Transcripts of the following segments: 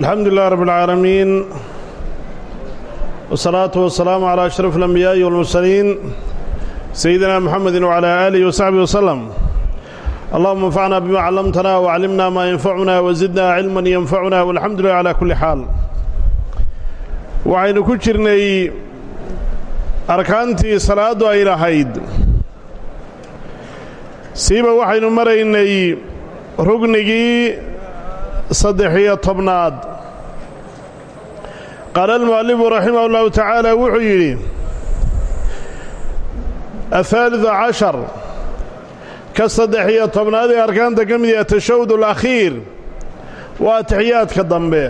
الحمد لله رب العالمين والصلاة والسلام على أشرف الأنبياء والمرسلين سيدنا محمد وعلى آله وصحبه وسلم اللهم انفعنا بما علمتنا وعلمنا ما ينفعنا وزدنا علما ينفعنا والحمد لله على كل حال waxaynu ku jirnay arkaantii salaaddu ay lahayd siiba waxaynu maraynay rugnigii saddex-iyo tobnaad. Qaala almu'alifu raximah ullahu tacaala wuxuu yidhi ahaalidu cashar ka saddex-iyo tobnaad ee arkaanta ka mid yaha tashahud alakhiir waa atixiyaadka dambe.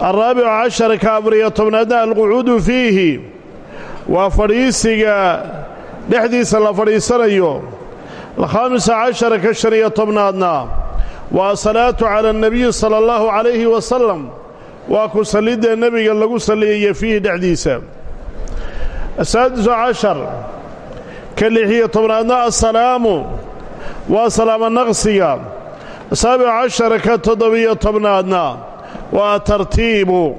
Alraabicu cashar ka afariyo tobnaadna alqucuudu fiihi waa fadhiisiga dhexdiisa la fadhiisanayo. Alkhaamisa cashar ka shan iyo tobnaadna waa asalaatu cala annabiyi sala allahu calayhi wasalam waa ku sallidda nebiga lagu salliyayo fiihi dhexdiisa. Asaadisu cashar. Ka lixiyo tobnaadna assalaamu. Waa salaamo naqsiga. Asaabicu cashar ka toddobiyo tobnaadna. Waa tartiibu.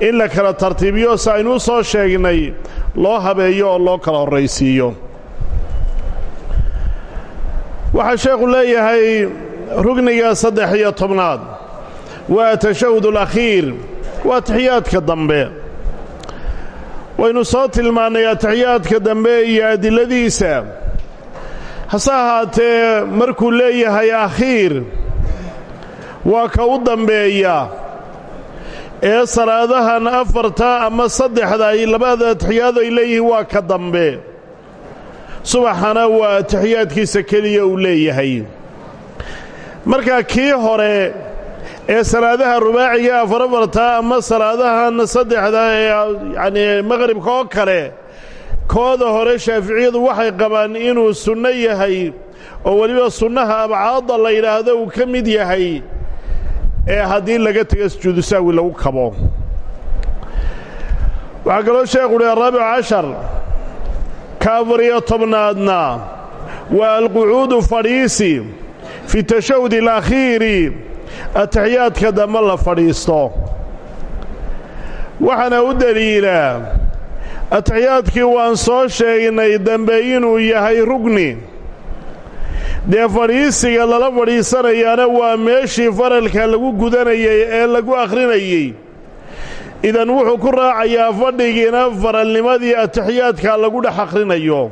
In la kala tartiibiyo si aynuu soo sheegnay loo habeeyo oo loo kala horraysiiyo. Waxaa sheekhu leeyahay rugniga saddex iyo tobnaad. Waa tashahud alakhiir waa atixiyaadka dambe. Waynu soo tilmaannay atixiyaadka dambe iyo adiladiisa. Hase ahaatee markuu leeyahay akhiir waa ka u dambeeya. Ee salaadahan afarta ama saddexda ay labada atixiyaad ay leeyihiin waa ka dambe. Subaxana waa atixiyaadkiisa keliya uu leeyahay marka kii hore ee salaadaha rubaaciga afarafarta ama salaadahan saddexda ee yacnii maqhribka oo kale kooda hore shaaficiyadu waxay qabaan inuu sunno yahay oo weliba sunnaha abcaadda la yidhaahdo uu ka mid yahay ee haddii laga tego sujuudu sahwi lagu kabo. Waxaa kaloo sheekhu uhi araabic cashar ka afariyo tobnaadna waa alqucuudu fadhiisi fi tashahud alakhiiri atixiyaadka dambe la fadhiisto. Waxaana u deliilaa atixiyaadkii waan soo sheegnay dambe inuu yahay rugni. Dee fadhiisiga lala fadhiisanayaana waa meeshii faralka lagu gudanayay ee lagu akhrinayey idan wuxuu ku raacayaa fadhigiina faralnimadii atixiyaadka lagu dhex akhrinayo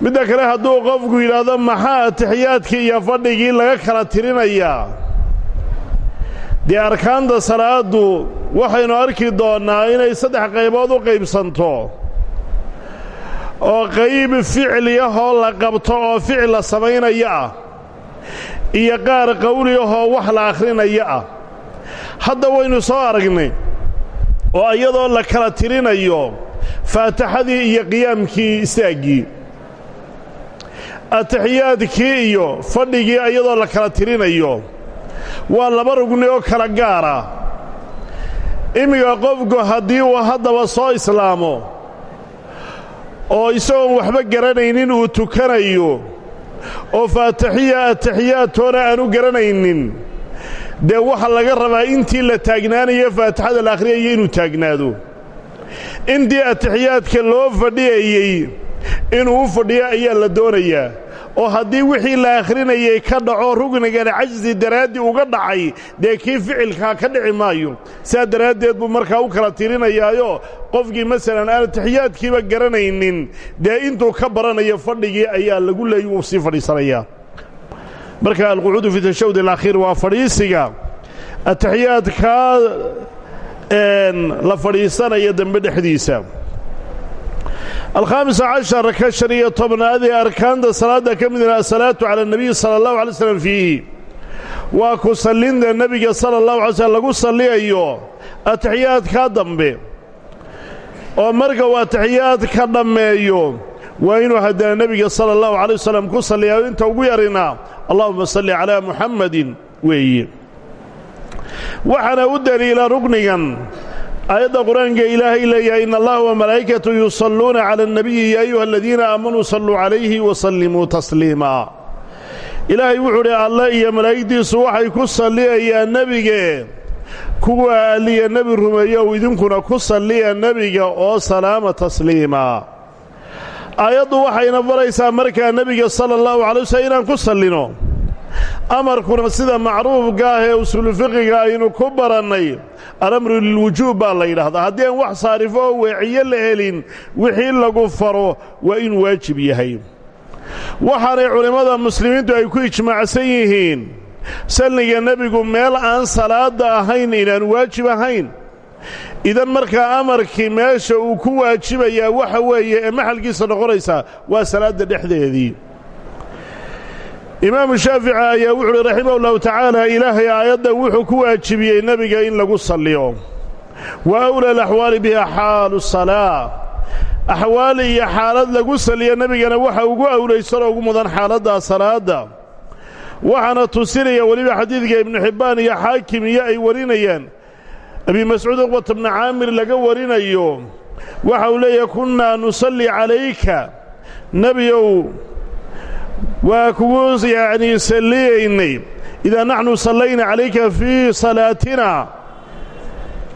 midda kale hadduu qofku yidhaahdo maxaa atixiyaadkii iyo fadhigii laga kala tirinayaa? Dee arkaanta salaaddu waxaynu arki doonnaa inay saddex qaybood u qaybsanto. Oo qayb ficli ahoo la qabto oo ficil la samaynaya ah iyo qaar qowli ahoo wax la akhrinaya ah. Hadda waynu soo aragnay oo iyadoo la kala tirinayo faataxadii iyo qiyaamkii istaaggii atixiyaadkii iyo fadhigii iyadoo la kala tirinayo waa laba rugni oo kala gaara. Iminka qofku haddii uu haddaba soo islaamo oo isagoon waxba garanaynin uu tukanayo oo faataxiya atixiyaadtoona aanu garanaynin dee waxaa laga rabaa intii la taagnaanayo faatixada la akhriyaya inuu taagnaado. Intii atixiyaadka loo fadhiyayey inuu u fadhiyo ayaa la doonayaa oo haddii wixii la akhrinayay ka dhaco rugnigan cajsi daraaddii uga dhacay dee kii ficilkaa ka dhici maayo. Sidaa daraaddeed buu markaa u kala tirinayaayo qofkii masalan aan atixiyaadkiiba garanaynin dee intuu ka baranayo fadhigii ayaa lagu leeyay uu sii fadhiisanayaa. Marka alqucuudu fi tashahud alakhiir waa fadhiisiga. Atixiyaadkaa la fadhiisanaya dembe dhexdiisa alkhaamisa cashar ka shan iyo tobnaad ee arkaanta salaadda ka midna asalaatu cala اnabiyi sala allahu alay slam fiihi waa ku sallinda nebiga sala allahu alay slm lagu salliyayo atixiyaadkaa dambe oo marka uu atixiyaadka dhammeeyo waa inuu haddana nebiga sala allahu alay wasalam ku salliyayo inta ugu yarina allahuma salli calaa muxammadin weeye waxaana u deliila rugnigan aayadda qur'aanka ilaahay leeyahay in allaha wamalaa'ikatu yusalluuna cala annabiyi ya ayuha aladiina aamanuu salluu calayhi wasallimuu tasliima. Ilaahay wuxuu udhi alle iyo malaa'igdiisu waxay ku salliyayaan nebige. Kuwa alliya nebi rumeeyow idinkuna ku salliya nebiga oo salaama tasliima. Aayaddu waxayna baraysaa markaa nebiga sala allahu calay waslm inaan ku sallino amarkuna sida macruufka ah ee usuulufiqiga aynu ku barannay alamru lilwujuub baa la yidhaahdaa. Haddii aan wax saarifo oo weeciyo la helin wixii lagu faro waa inuu waajib yahay. Waxaanay culimmada muslimiintu ay ku ijmaacsan yihiin salliga nebigu meel aan salaadda ahayn inaan waajib ahayn. Idan markaa amarkii meesha uu ku waajibayaa waxa weeye ee maxalkiisa noqonaysaa waa salaadda dhexdeedii imaamu shaafici ayaa wuxu uhi raximah ullahu tacaala ilaahay aayaddan wuxuu ku waajibiyey nebiga in lagu salliyo. Wa awla alaxwaali biha xaalu salaa axwaal iyo xaalad lagu salliyo nebigana waxa ugu awlaysanoo ugu mudan xaaladdaa salaadda. Waxaana tusinaya weliba xadiidka ibnu xibbaan iyo xaakim iyo ay warinayaan. Abi mascuud uqbata bni caamir laga warinayo waxa uu leeyahay kunnaa nusalli calayka. Nebiyow waa kugu yacnii salliyaynay idaa naxnu sallayna calayka fii salaatina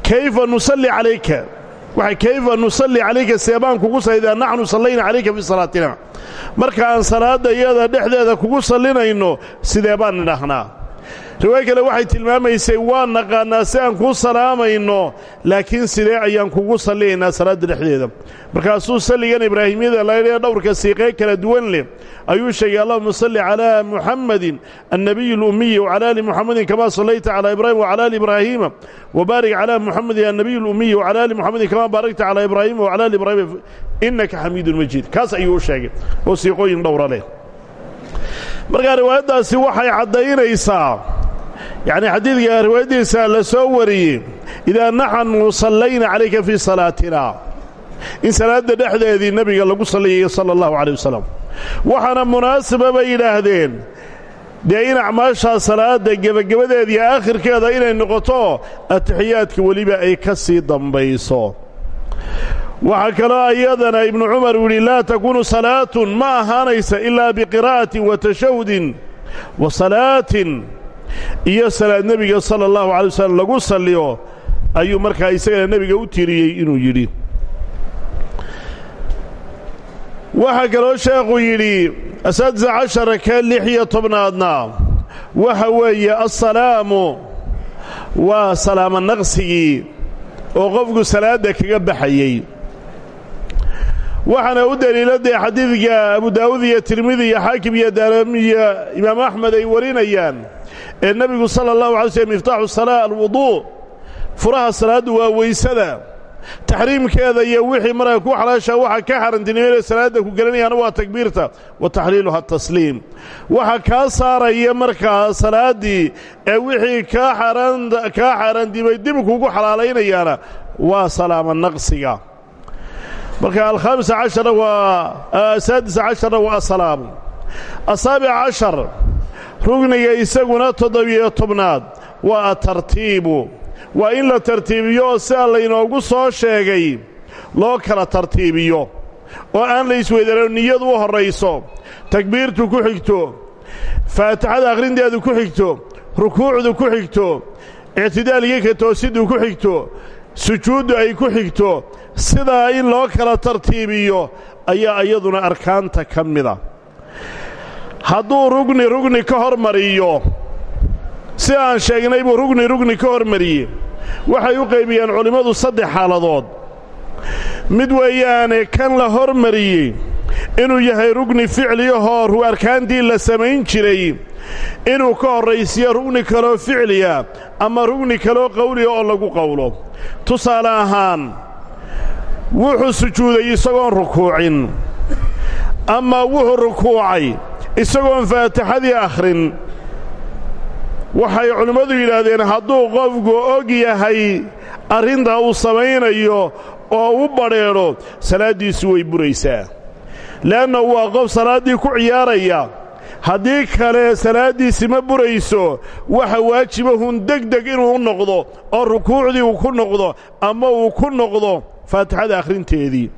kayfa nusalli calayka? Waxa kayfa nusalli calayka? Seebaan kugu idaa naxnu sallayna calayka fii salaatina. Marka aan salaadda iyada dhexdeeda kugu sallinayno sidee baan riwaay kale waxay tilmaamaysay waan naqaannaa si aan kuu salaamayno laakiin sidee ayaan kugu salliyaynaa salaadda dhexdeeda? Markaasuu salligan ibraahimyada laydhee dhowrka siiqee kala duwan leh ayuu sheegay allahuma salli calaa muxammadin annabiyi اlummiyi wcala ali muxammadin kama sallayta calaa ibrahim wcala ali ibraahiima wbaarik calaa muxammadin annabiyi اlummiyi wcala ali muxammadin kama baarakta calaa ibraahima wcala ali ibraahima innaka xamiidun majiid. Kaas ayuu u sheegay oo siiqooyin dhowra leh. Markaa riwaayaddaasi waxay caddaynaysaa yacnii xadiidka riwaayaddiisa la soo wariyey idaa naxnu sallayna calayka fii salaatina. In salaadda dhexdeedii nebiga lagu salliyayo sala allahu calay wasalam waxaana munaasaba bay yidhaahdeen dee in acmaashaa salaadda gebagabadeediiyo aakhirkeeda inay noqoto atixiyaadka weliba ay ka sii dambayso. Waxaa kaloo iyadana ibnu cumar uu yidhi laa takuunu salaatun ma ahaanaysa ilaa biqiraa'atin wa wa salaatin iyo salaad nebiga sala allahu calay wasalam lagu salliyo ayuu markaa isagana nebiga u tiriyey inuu yidhi. Waxaa kaloo sheekhu yidhi asaadisa cashara ka lix iyo tobnaadna waxa weeye assalaamu waa salaamo naqsigii oo qofku salaadda kaga baxayey. Waxaana u deliila dee xadiidka abu daawud iyo tirmidi iyo xaakim iyo daarami iyo imaam axmed ay warinayaan ee nebigu sala allahu alay slm miftaaxu salaa alwuduu furaha salaaddu waa weysada. Taxriimkeeda iyo wixii markaa ku xalaasha waxa ka xarantinimeyna salaadda ku gelinayaana waa takbiirta wa taxliiluha tasliim waxa kaa saaraya markaa salaaddii ee wixii kaa kaa xaaraandimay dib kugu xalaalaynayaana waa salaamo naqsiga. Marka alkhamisa cashara waa asaadisa casharna waa asalaamu asaabic cashar rugniga isaguna toddobiyo tobnaad. Waa atartiibu waa in la tartiibiyo oo sidaa laynoogu soo sheegay loo kala tartiibiyo oo aan la isweydaro niyadu u horrayso takbiirtu ku xigto faatixada akhrinteedu ku xigto rukuucdu ku xigto ictidaalkii ka toosiddu ku xigto sujuuddu ay ku xigto sidaa in loo kala tartiibiyo ayaa iyaduna arkaanta ka mida hadduu rugni rugni ka hormariyo si aan sheegnay buu rugni rugni ka hormariyey. Waxay u qaybiyeen culimmadu saddex xaaladood. Mid weeyaane kan la hormariyey inuu yahay rugni ficliyahoo ru arkaantii la samayn jiray. Inuu ka horraysiyo rugni kaloo ficliya ama rugni kaloo qawliya oo lagu qowlo tusaale ahaan wuxuu sujuuday isagoon rukuucin ama wuxuu rukuucay isagoon faatixadii akhrin waxay culimmadu yidhaahdeen hadduu qofku og yahay arrintaa uu samaynayo oo u badrheedho salaaddiisu way buraysaa. Le'anna waa qof salaaddii ku ciyaaraya. Haddii kale salaaddiisi ma burayso waxa waajibahun degdeg inuu u noqdo oo rukuucdii uu ku noqdo ama uu ku noqdo faatixada akhrinteedii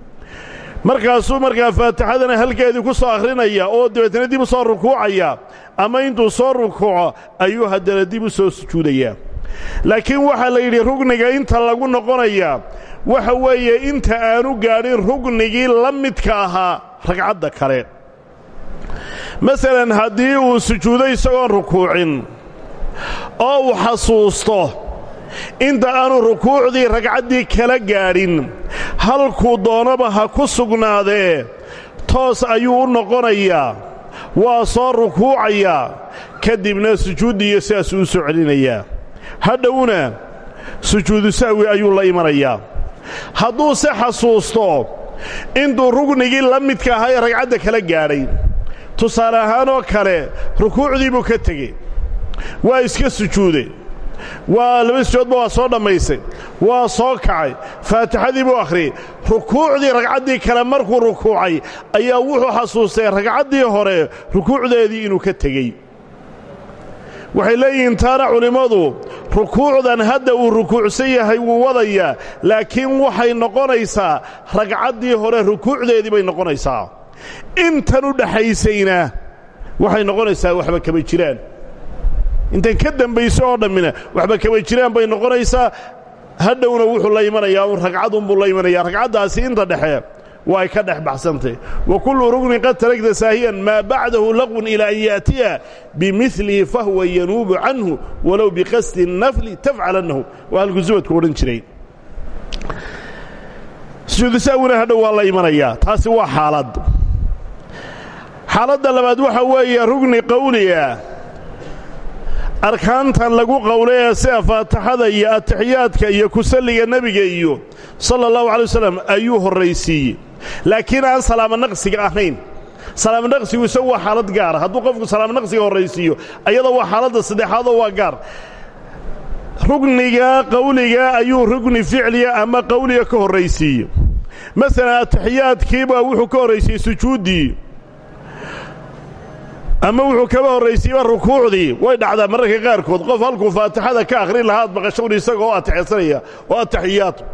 markaasuu markaa faatixadana halkeedii ku soo akhrinaya oo dabeetana dib u soo rukuucaya ama intuu soo rukuuco ayuu haddana dib u soo sujuudayaa laakiin waxaa la yidhi rugniga inta lagu noqonaya waxa weeye inta aanu gaadhin rugnigii la midka ahaa ragcadda kale. Masalan haddii uu sujuudo isagoon rukuucin oo uu xasuusto inta aanu rukuucdii ragcaddii kala gaadhin halkuu doonaba ha ku sugnaadee toos ayuu u noqonayaa waa soo rukuucayaa ka dibna sujuuddiiyo sidaasuu u soo celinayaa hadhowna sujuudu sahwi ayuu la imanayaa. Hadduuse xasuusto intuu rugnigii la midka ahaa ee ragcadda kala gaadhay. Tusaale ahaanoo kale rukuucdii buu ka tegey. Waa iska sujuuday waa laba sujoodba waa soo dhammaystay waa soo kacay. Faatixadii buu akhriyey rukuucdii ragcaddii kale markuu rukuucay ayaa wuxuu xasuustay ragcaddii hore rukuucdeedii inuu ka tegey. Waxay leeyihiin taana culimmadu rukuucdan hadda uu rukuucsan yahay wuu wadayaa laakiin waxay noqonaysaa ragcaddii hore rukuucdeedii bay noqonaysaa. Intan u dhaxaysayna waxay noqonaysaa waxba kama jiraan intay ka dembayso oo dhammina waxba kaba jiraan bay noqonaysaa. Hadhowna wuxuu la imanayaa uun ragcadunbuu la imanayaa. Ragcaddaasi inta dhexe waa ka dhex wa kullu rugnin qad taragta saahiyan maa bacdahu laqwun ilaa an ya'tiya bimilihi fahuwa yanuubu canhu walow biqasdi nafli tafcalannahu waa halku subadku odhan jiray. Sujuudusaawina hadhow waa la imanayaa. Taasi waa xaalad. Xaaladda labaad waxa weeye rugni qowliya arkaantan lagu qowlay ee sida faataxada iyo atixiyaadka iyo kusalliga nebiga iyo sala allahu calay wasalam ayuu horraysiiyey. Laakiin aan salaamo naqsiga ahayn. Salaamo naqsigu isagu waa xaalad gaara hadduu qofku salaamo naqsiga horraysiiyo ayadoo waa xaaladda saddexaadoo waa gaar. Rugniga qowliga ayuu rugni ficliya ama qowliga ka horraysiiyey. Masalan atixiyaadkiibaa wuxuu ka horraysiiyey sujuuddii ama wuxuu kaba horraysiiyeyba rukuucdii. Way dhacdaa mararka qaarkood. Qof halkuu faatixada ka akhrin lahaa ad maqashowni isaga oo atixsanaya oo ataxiyaatu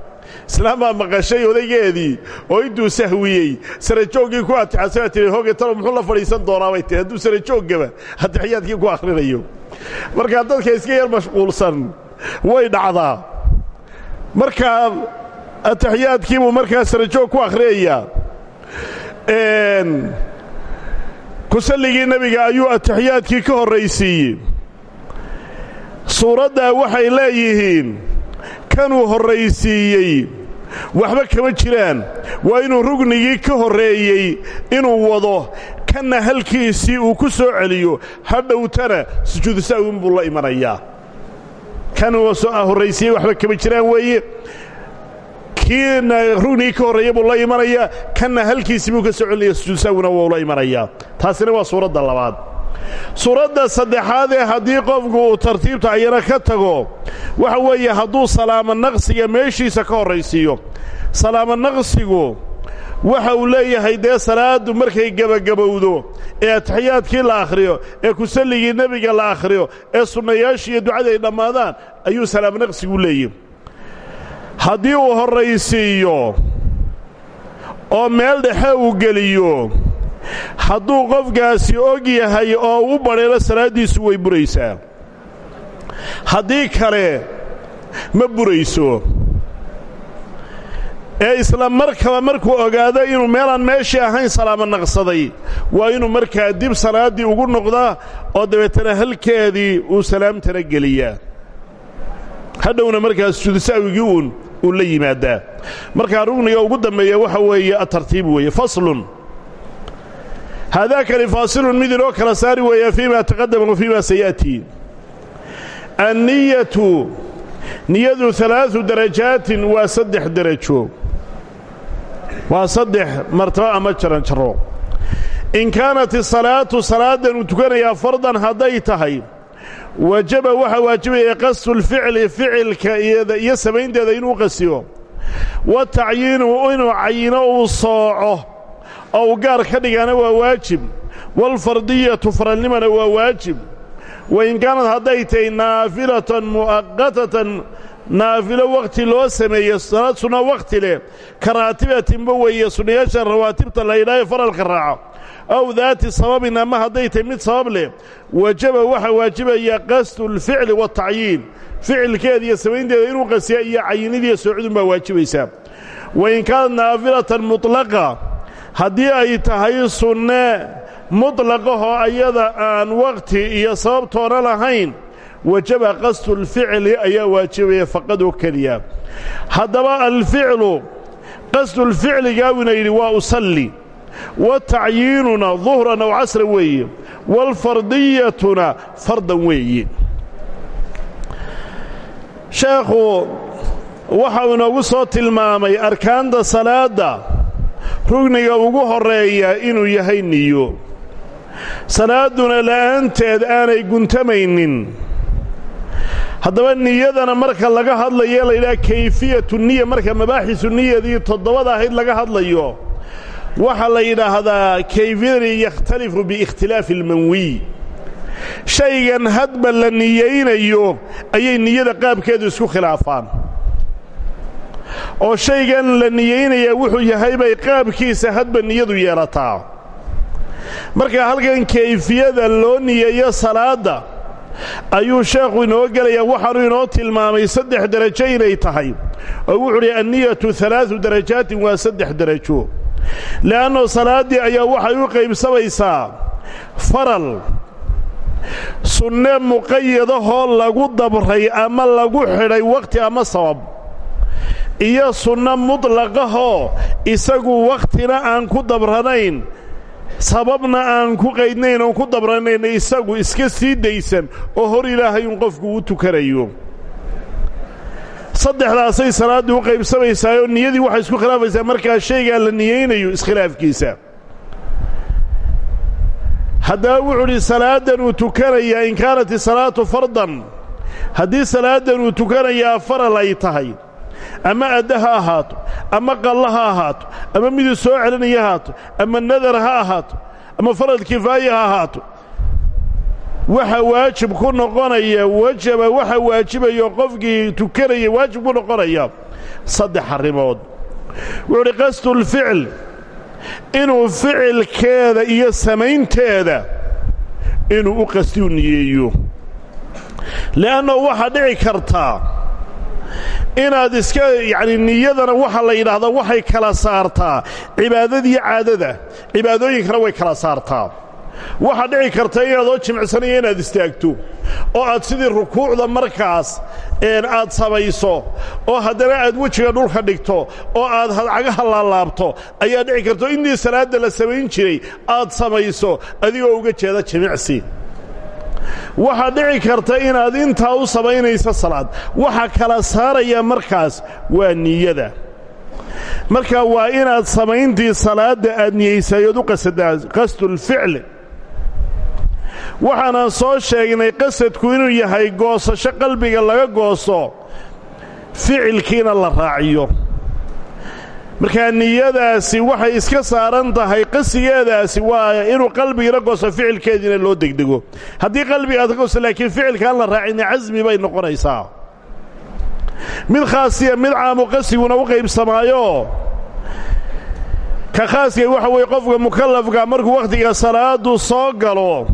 maqashay odaygeedii oo intuu sahwiyey. Sarajooggii ku atixasana tihi hoge talo muxuu la fadhiisan doonaa? bay tihi hadduu sarajooggaba atixiyaadkii ku akhrinayo. Markaa dadka iska yar mashquulsan way dhacdaa. Markaa atixiyaadkiibuu markaa sarajoog ku akhriyayaa kusalligii nebiga ayuu atixiyaadkii ka horraysiiyey. Suuraddaa waxay leeyihiin kanuu horraysiiyey. Waxba kama jiraan. Waa inuu rugnigii ka horreeyey inuu wado kanna halkiisii uu ku soo celiyo. Hadhowtana sujuudu sahwin buu la imanayaa. Kanuu horraysiiyey waxba kama jiraan weeye kiina rugnigii ka horreeya buu la imanayaa kanna halkiisii buu ka soo celinaya sujuud sahwina wuu la imanayaa taasina waa suuradda labaad. Suuradda saddexaad ee haddii qofku uu tartiibta ayana ka tago waxa weeye hadduu salaamo naqsiga meeshiisa ka horraysiiyo. Salaamo naqsigu waxa uu leeyahay dee salaaddu markay gebagabowdo ee atixiyaadkii la akhriyo ee kusalligii nebiga la akhriyo ee sunnayaashii iyo ducadii ay dhammaadaan ayuu salaamo naqsigu leeyahy haddii uu horraysiiyo oo meel dhexe uu geliyo hadduu qofkaasi og yahay oo u badheelo salaaddiisu way buraysaa. Haddii kale ma burayso. Ee isla markaba markuu ogaado inuu meelaan meeshii ahayn salaamo naqsaday waa inuu markaa dib salaaddii ugu noqdaa oo dabeetana halkeedii uu salaamtana geliyaa. Hadhowna markaa sujuudu uun uu la yimaadaa. Markaa rugniga ugu dambeeya waxa weeye atartiib weeye faslun. Haadaakani faasilun mid inoo kala saari weeya fii ma taqadama wa fii ma saya'tii anniyatu niyadu alaau darajaatin waa saddex derajo waa saddex martabo ama jaran jaro in kaanat isalaatu salaadan uu tukanayaa fardan hadday tahay wajaba waxaa waajibaya qasdulficli ficilka iyo samaynteeda inuu qasiyo wa tacyiinu inuu cayino uu sooco oo uu gaar ka dhigaana waa waajib. Waalfardiyatu faralnimana waa waajib. Wain kaanad hadday tahay naafilatan mu'aqatatan naafilo wakhti loo sameeye salaad sunna wakhti leh ka raatibatinba weeye rawaatibta la yidhaahe faralka raaca aw daati sababin ama hadday tahay mid sabab leh wajaba waxaa waajibaya qasdu lficli waatacyiin ficilkeeda iyo samaynteeda inuu qasiya iyo cayinidiiyo soocdun baa waajibaysaa wain kaanad naafilatan mutlaqa haddii ay tahay sunne mutlaqahoo ayada aan wakhti iyo sababtoona lahayn wajaba qasdu lficli ayaa waajibaya faqad oo keliya haddaba alficlu qasdulficligaawina yidhi waa usalli watacyiinuna duhran aw casra weeye. Waalfardiyatuna fardan weeye. Sheekhu waxau inoogu soo tilmaamay arkaanta salaadda. Rugniga ugu horreeya inuu yahay niyo. Salaadduna la'aanteed aanay guntamaynin. Haddaba niyadana marka laga hadlayo la yidhaha kayfiyatu niya marka mabaaxisu niyadii toddobada ahayd laga hadlayo waxaa la yidhaahdaa kayfiyadani yakhtalifu biikhtilaafi almanwiy shaygan hadba la niyaynayo ayay niyada qaabkeedu isku khilaafaan. Oo shaygan la niyaynayaa wuxuu yahay bay qaabkiisa hadba niyadu yeelataa marka halkan kayfiyada loo niyeeyo salaadda ayuu sheekhu inoo gelayaa waxaanu inoo tilmaamay saddex derajo inay tahay. Oo wuxuu uhi anniyatu alaau darajaatin waa saddex derajo le'anno salaaddii ayaa waxay u qaybsamaysaa faral sunne muqayadahoo lagu dabray ama lagu xidhay wakhti ama sabab iyo sunno mutlaqahoo isagu wakhtina aan ku dabranayn sababna aan ku qaydnayn oon ku dabranayn isagu iska sii daysan oo hor ilaahay un qofku u tukanayo saddexdaasay salaaddii u qaybsamaysaayoo niyadii waxay isku khilaafaysaa markaa shaygaa la niyaynayo iskhilaafkiisa. Haddaba wuxuu udhi salaadan uu tukanayaa in kaanat isalaatu fardan. Haddii salaadan uu tukanayaa faral ay tahay. Ama adda ha ahaato ama qalla ha ahaato ama miduu soo celinaya ha ahaato ama nadar ha ahaato ama farad kifaaya ha ahaato waxa waajib ku noqonaya wajaba waxa waajibayo qofkii tukanaya waajib ku noqonaya saddex arrimood. Wuxuu udhi qasdulficl inuu ficilkeeda iyo samaynteeda inuu u qasdiu niyeeyo. Le'anno waxaa dhici kartaa inaad iska yacni niyadana waxa la yidhaahdaa waxay kala saartaa. Cibaadadiiyo caadada cibaadooyinkana way kala saartaa waxaa dhici karta inaadoo jimicsanaya inaad istaagto oo aad sidii rukuucda markaas aad samayso oo haddana aad wejiga dhulka dhigto oo aad cagaha laalaabto ayaa dhici karto intii salaadda la samayn jiray aad samayso adigoo uga jeeda jimicsi. Waxaa dhici karta inaad intaa u samaynayso salaad. Waxa kala saaraya markaas waa niyada. Marka waa inaad samayntii salaadda aad niyeysayood u qasadaa qasdulficl waxaanaan soo sheegnay qasadku inuu yahay goosasho qalbiga laga gooso ficilkiina la raaciyo. Markaa niyadaasi waxay iska saaran tahay qasigeedaasi waa inuu qalbigina gooso ficilkeediina loo degdego. Haddii qalbiga aad ka gooso laakiin ficilkaan la raacina casmi bay noqonaysaa. Mid khaasiya mid caamu qasiguna u qaybsamaayo. Ka khaaska waxa weeye qofka mukallafka markuu wakhtiga salaadu soo galo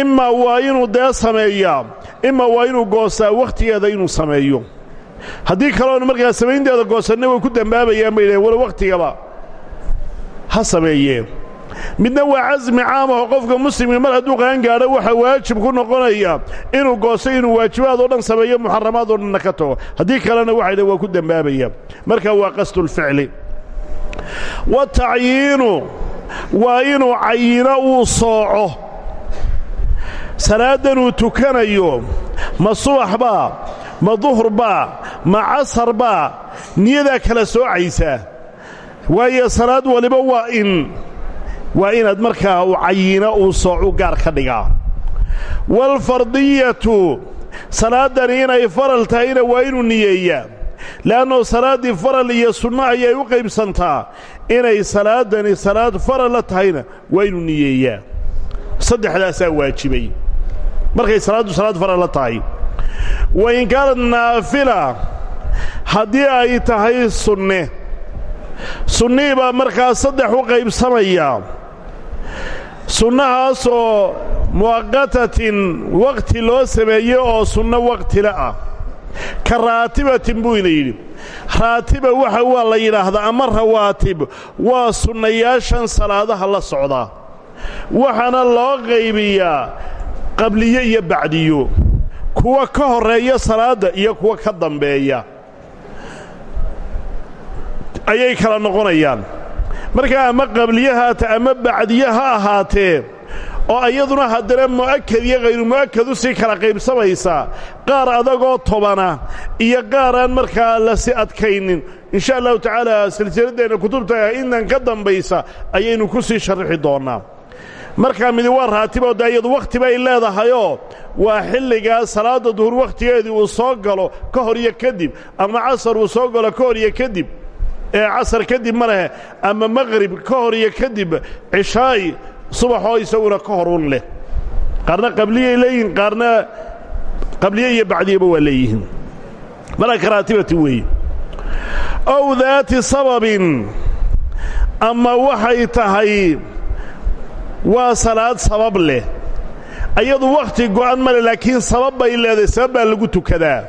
imaa waa inuu dee sameeyaa imaa waa inuu goostaa wakhtigeeda inuu sameeyo. Haddii kaloona markaa samaynteeda goosanna way ku dembaabayaan bay dhaheen walo wakhtigaba ha sameeyee midna waa casmi caamaho qofka muslimka mar hadduu qaan gaadho waxaa waajib ku noqonaya inuu goosto inuu waajibaad oo dhan sameeyo muxaramaad oo dhanna ka tago. Haddii kalena waxay dhaheen waa ku dembaabayaan marka waa qasdulficli watacyiinu waa inuu cayino uu sooco salaaddan uu tukanayo ma subax baa ma duhur baa ma casar baa niyadaa kala soocaysaa waayo salaad waliba waa in waa inaad markaa u cayino uu soocu gaar ka dhigaa. Waalfardiyatu salaaddani inay faral tahayna waa inuu niyeeyaa. Le'annuu salaaddii faral iyo sunno ayay u qaybsantaa. Inay salaaddani salaad faral la tahayna waa inuu niyeeyaa. Saddexdaasaa waajibay markay salaaddu salaad fara la tahay. Wa in kaanad naafila haddii ay tahay sunne. Sunnihii baa markaa saddex u qaybsamaya. Sunnahaas oo muwaqatatin waqti loo sameeyey oo sunno waqtile ah. Ka raatibatin buu yidhi. Raatiba waxa waa la yidhaahdaa ama rawaatib waa sunnayaashan salaadaha la socda waxaana loo qaybiyaa qabliyo iyo bacdiyo kuwa ka horreeya salaadda iyo kuwa ka dambeeya ayay kala noqonayaan. Markaa ama qabliye haata ama bacdiye ha ahaatee oo iyaduna haddana mu'akad iyo hayru mu'akad u sii kala qaybsamaysaa qaar adagoo tobana iyo qaar aan markaa la si adkaynin. Insha allahu tacaala silsiladdeenna kutubta intan ka dambaysa ayaynu ku sii sharrixi doonnaa markaa midi waa raatiboo de iyadu wakhti bay leedahayoo waa xilligaa salaadda duhur wakhtigeedii uu soo galo ka hor iyo kadib ama casar uu soo galo ka hor iyo kadib ee casar kadib ma lehe ama maqrib ka hor iyo kadib cishaay subaxoo isaguna ka horun leh. Qaarna qabliyay leeyihiin qaarna qabliye iyo bacdiyaba waa leeyihiin. Marka karaatibati weeye. Ow daati sababin ama waxay tahay waa salaad sabab leh. Ayadu wakhti go'an male laakiin sabab bay leedahay sabab lagu tukadaa.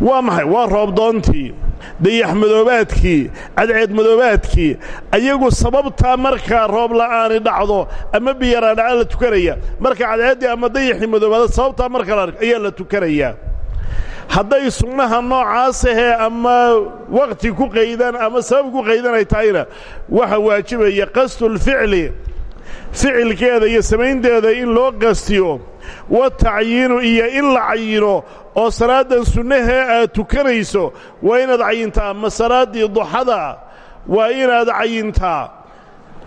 Waa maxay? Waa roobdoontii dayaxmadoobaadkii cadceedmadoobaadkii ayagu sababtaa markaa roob la'aani dhacdo ama biyaraan dhacaa la tukanaya. Marka cadceeddii ama dayaxii madoobaada sababtaa marka la ayaa la tukanayaa hadday sunnaha noocaasahee ama wakhti ku qaydaan ama sabab ku qaydan ay tahayna waxa waajibaya qasdulficli ficilkeeda iyo samaynteeda in loo qastiyo watacyiinu iyo in la cayino oo salaaddan sunnahee aad tukanayso waa inaad cayintaa. Ma salaaddii duxada waa inaad cayintaa.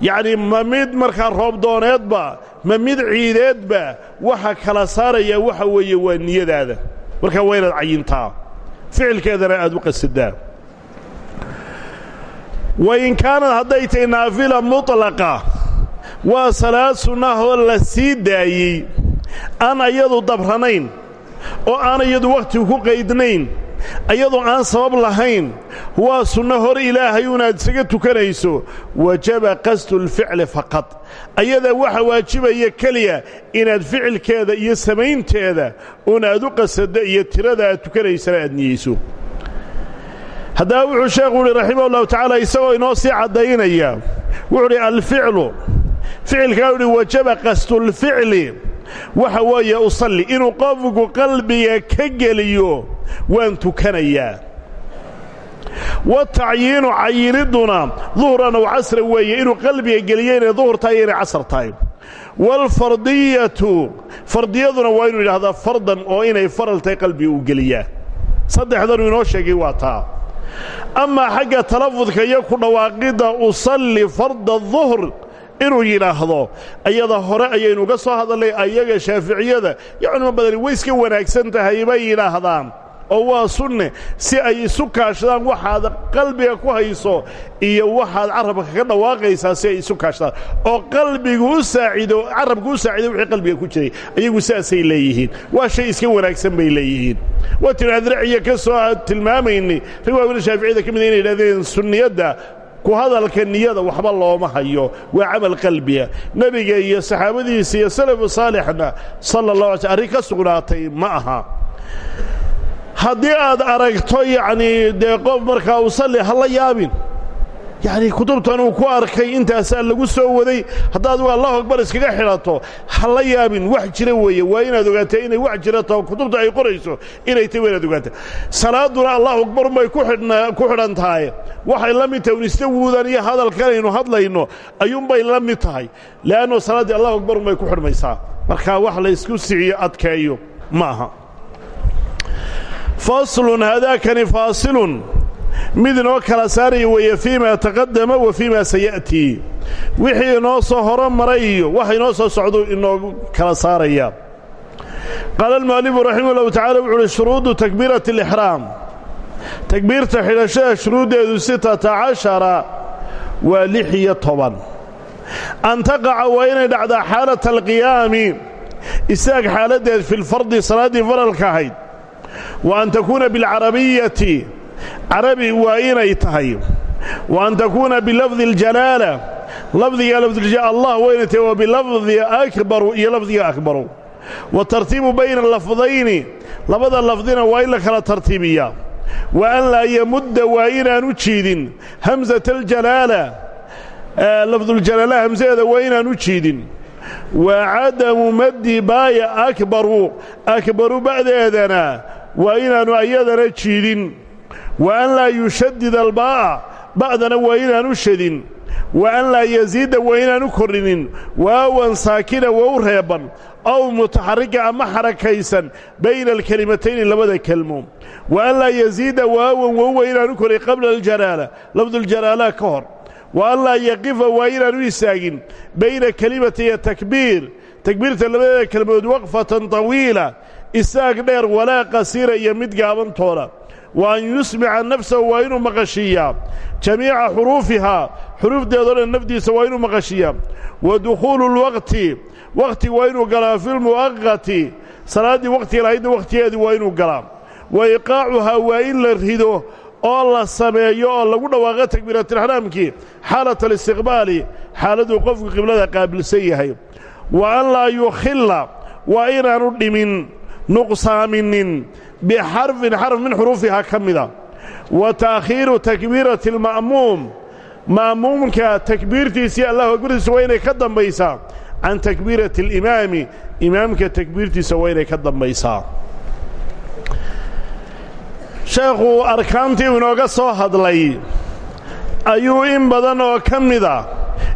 Yacnii ma mid markaa roobdooneedba ma mid ciideedba waxa kala saaraya waxa weeye waa niyadaada. Markaa waa inaad cayintaa. Ficilkeedana aad u qasadaa wa in kaanad hadday tahay naafila mutlaqa waa salaad sunnahoo la sii daayey. Aan ayadu dabranayn oo aan iyadu wakhtigu ku qaydnayn ayadoo aan sabab lahayn waa sunno hor ilaahay unaad isaga tukanayso. Wajaba qasdulficli faqad ayadaa waxa waajibaya keliya inaad ficilkeeda iyo samaynteeda unaad u qasado iyo tirada aad tukanaysana aad niyeyso. Haddaba wuxuu sheekhu uhi raximah ullahu tacaala isagoo inoo sii caddaynaya wuxuu uhi alficlu ficilkaa uhi wajaba qasdulficli waxa weeye usalli inuu qofku qalbiga ka geliyo waan tukanayaa watacyiinu cayinidduna duhran aw casra weeye inuu qalbiga geliyo inay duhur tahay iyo inay casar tahay. Waalfardiyatu fardiyaduna waa inuu yidhahdaa fardan oo inay faral tahay qalbiga uu geliyaa. Saddexdanuu inoo sheegay waa taa. Amaa xagga inuu yidhaahdo. Ayada hore ayaynu uga soo hadallay ayaga shaaficiyada. Iyo culimo badani way iska wanaagsan tahay bay yidhaahdaan. Oo waa sunne. Si ay isu kaashadaan waxaad qalbiga ku hayso iyo waxaad carabka kaga dhawaaqaysaa si ay isu kaashadaan. Oo qalbigu u saacido carabku u saacido wixii qalbiga ku jiray. Ayagu saasay leeyihiin. Waa shay iska wanaagsan bay leeyihiin. Waatinu adraciya ka soo tilmaamaynay. Riwaawina shaaficiyada ka mida inay yidhahdeen sunniyadda ku hadalka niyada waxba looma hayo. Waa camal qalbiga nebiga iyo saxaabadiisa iyo salafu saalixna sala allah ala sl arrin ma aha. Haddii aad aragto yacnii dee qof markaa usalli ha yaabin yacnii kutubtan uu ku arkay intaasaa lagu soo waday haddaad allahu akbar iskaga xidhato ha la yaabin wax jira weeye waa inaad ogaataa inay wax jira kutubta ay qorayso inay tay waa inaad ogaataa salaadduna allahu akbar unbay ku xidhan tahay. Waxay la mid tahay un istawuudan iyo hadalkan aynu hadlayno ayuunbay la mid tahay. Le'anno salaaddii allahu akbar unbay ku xidhmaysaa. Markaa wax la ysku siciyo adkeeyo. Ma aha faslun haadaakani faasilun mid inoo kala saaraya weeye fii ma taqadama wa fii ma saya'tii wixii inoo soo horo maray iyo waxa inoo soo socdu inoo kala saaraya. Qaala almu'alifu raximah ullahu tacala wuxu uhi shuruudu takbiirati alixraam takbiirta xidhashada shuruuddeedu sitata cashara waa lix iyo toban. An taqaca waa inay dhacdaa xaalata alqiyaami isaag xaaladdeed filfardi salaaddii faralka ahayd wa an takuuna carabi waa inay tahay wa an takuuna bilafdi اljalaala lafdiga allah waa inay tahay wa bilafdi akbaru iyo lafdiga akbaru watartiibu bayna lafdayni labada lafdina waa in la kala tartiibiyaa. Wa an laa yamudda waa inaanu jiidin hamsata aljalaala lafduljalaala hamsadeeda waa inaanu jiidin. Wa cadamu maddi baaya akbaru akbaru ba'deedana waa inaanu ayadana jiidin wa an laa yushadid albaa'a ba'dana waa inaanu shadin wa an laa yasiida waa inaanu kordhinin waawan saakina wow reeban. Aw mutaxarika ama xarakaysan bayna alkelimatayni labada kelmo wa an laa yasiida waawan wow waa inaanu korin qabla aljalaala. Lafduljalaala ka hor. Wa an laa yaqifa waa inaanu istaagin bayna kelimataya takbiir. Takbiirta labadeeda kelmood waqfatan tawiila. Isaag dheer walaa qasiira iyo mid gaabantooda wa an yusmica nafsahu waa inuu maqashiiyaa jamiica xuruufihaa xuruufdeedoo dhan nafdiisa waa inuu maqashiiyaa wa dukhuulu lwaqti wakhti waa inuu galaa filmu'aqati salaaddii wakhtiga lahaydna wakhtigeedii waa inuu galaa. Wa iqaacuhaa waa in la rido oo la sameeyo oo lagu dhawaaqo takbiiratulixraamkii xaalat alistiqbaali xaaladuu qofku qiblada qaabilsan yahay. Wa an laa yukhilla waa inaanu dhimin nuqsaaminin bixarfin xarf min xuruufihaa ka mida. Wa taakhiiru takbiirati alma'muum. Ma'muumka takbiirtiisii allahu akbartiisa waa inay ka dambaysaa can takbiirati alimaami. Imaamka takbiirtiisa waa inay ka dambaysaa sheekhu arkaantii inooga soo hadlay ayuu in badan oo ka mida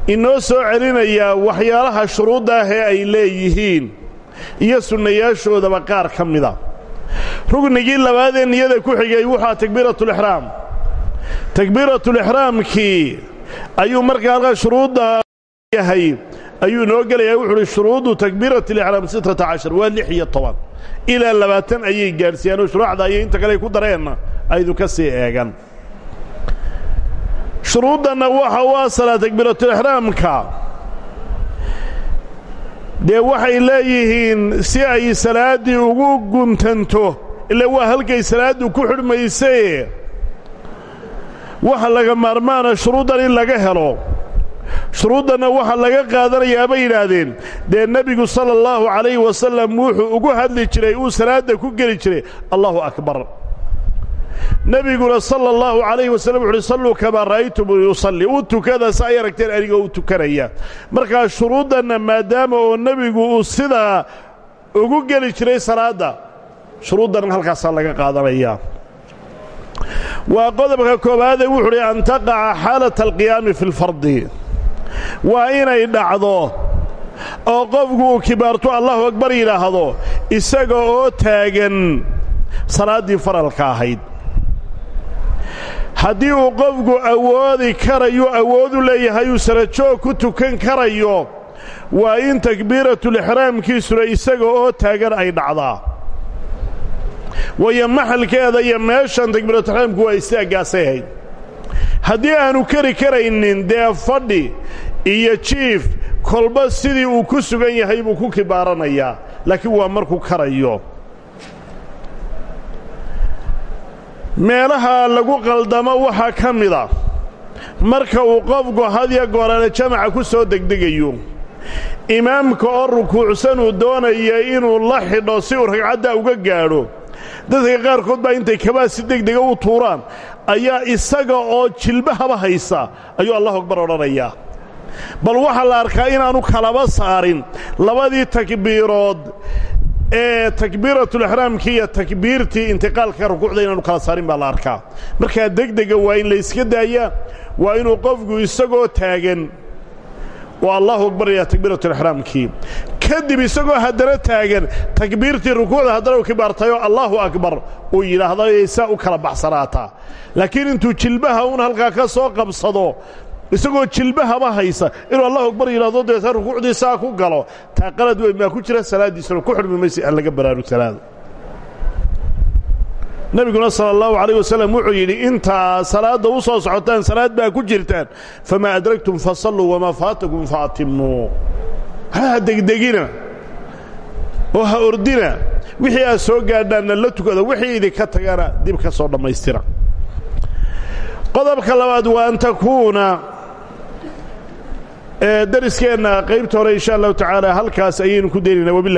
inoo soo celinayaa waxyaalaha shuruudda ah ee ay leeyihiin iyo sunnayaashoodaba qaar ka mida rugnigii labaadee niyada ku xigay wuxua takbiiratulixraam takbiiratulixraamkii ayuu markaa halkaa shuruudda yahay ayuu inoo gelayaa wuxu uhi shuruudu takbiiratilixraam sittata cashar waa lix iyo toban. Ilaa labaatan ayay gaadhsiiyaan oo shuruucda ayay inta kale ku dareenna aydu ka sii eegan. Shuruuddanna waxa u asalaa takbiiratulixraamka dee waxay leeyihiin si ay salaaddii ugu guntanto ila waa halkay salaaddu ku xidhmaysaye waxa laga maarmaana shuruuddan in laga helo. Shuruuddanna waxaa laga qaadanayaa bay yidhaahdeen dee nebigu sala allahu calayhi wasalam wuxuu ugu hadli jiray uu salaadda ku geli jiray. Allahu akbar nebiguna sala allahu calayhi wasallam wuxuuhi salluu kamaa ra'aytumuu yusalli. U tukada si ay aragteen anigoo u tukanaya. Markaa shuruuddanna maadaama oo nebigu uu sidaa ugu geli jiray salaadda shuruuddanna halkaasaa laga qaadanayaa waa qodobka koowaadee wuxu uhi an taqaca xaalata alqiyaami fi lfardi waa inay dhacdo oo qofku uu kibaarto allahu akbar yidhaahdo isaga oo taagan salaaddii faralka ahayd haddii uu qofku awoodi karayo awoodu leeyahay uu sarajoog ku tukan karayo waa in takbiiratulixraamkiisuna isaga oo taagan ay dhacdaa. Waayo maxalkeeda iyo meeshan takbiiratulixraamku waa istaaggaasay ahayd. Haddii aanu kari karaynin dee fadhi iyo jiif kolba sidii uu ku sugan yahay buu ku kibaaranayaa laakiin waa markuu karayo meelaha lagu qaldamo waxaa ka mida marka uu qofku hadya goorale jamaca ku soo degdegayo imaamka oo rukuucsanuu doonaya inuu la xidho si uu ragcadda uga gaadho. Dadka qaarkood baa intay kabaa si degdega u tuuraan ayaa isaga oo jilbahaba haysa ayuu allahu akbar odhanayaa bal waxaa la arkaa inaanu kalaba saarin labadii takbiirood ee takbiiratulixraamkii iyo takbiirtii intiqaalka rukuucda inaanu kala saarin baa la arkaa. Markaa degdega waa in la yska daayaa waa inuu qofku isagoo taagan. Oo allahu akbar yaa takbiiratulixraamkii kadib isagoo haddana taagan takbiirtii rukuucda haddana u kibaartayoo allahu akbar uu yidhaahdo saa u kala baxsanaataa laakiin intuu jilbaha uun halkaa ka soo qabsado isagoo jilbahaba haysa. Inuu allahu akbar yidhahdo deeta rukuucdii saa ku galo. Taa qalad weyn baa ku jira salaaddiisuna ku xidhmi maysa aan laga baraarugsanaado nebiguna sala allahu calayh wasalam wuxuu yidhi intaa salaadda u soo socotaan salaad baa ku jirtaan. Famaa adragtum fasalluu wamaa faatakum faatimmuu ha degdegina. Oo ha ordina wixii aad soo gaadhaanna la tukada wixii idinka tagana dib ka soo dhammaystira. Qodobka labaad waa an takuuna dariskeenna qaybta hore insha allahu tacaala halkaas ayaynu ku daynayna